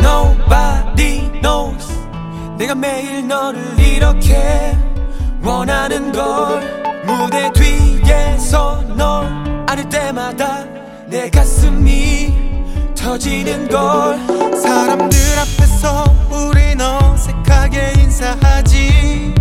Nobody knows. 내가 매일 너를 이렇게 원하는 걸 무대 뒤에서 널 안을 때마다 내 가슴이 터지는 걸 사람들 앞에서 우린 어색하게 인사하지.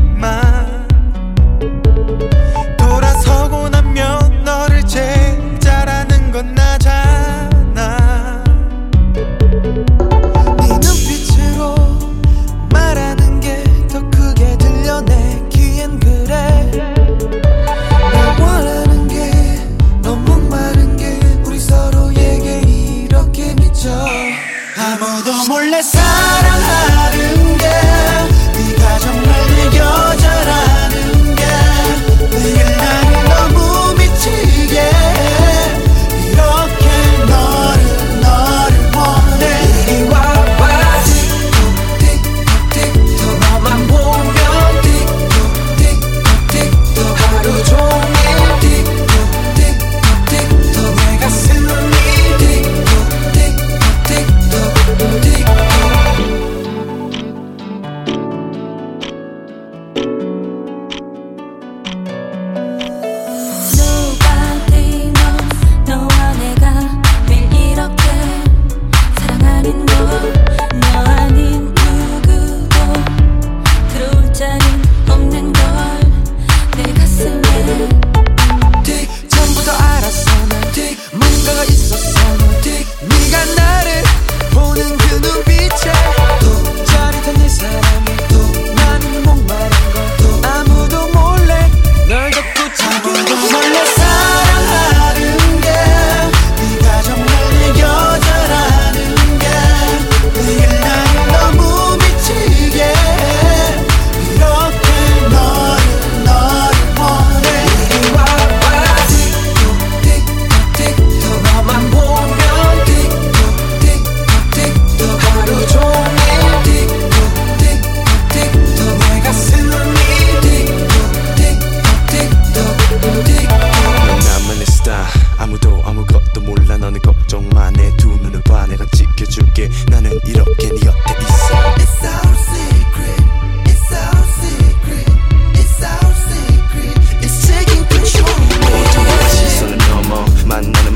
아무도 몰래 사랑하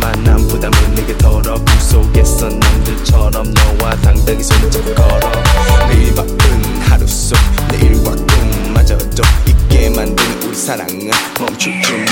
만남 부담은 내게 덜어 꿈속에서 남들처럼 너와 당당히 손잡고 걸어. 내일 바쁜 하루 속 내 일과 꿈마저도 있게 만든 우리 사랑은 멈출 줄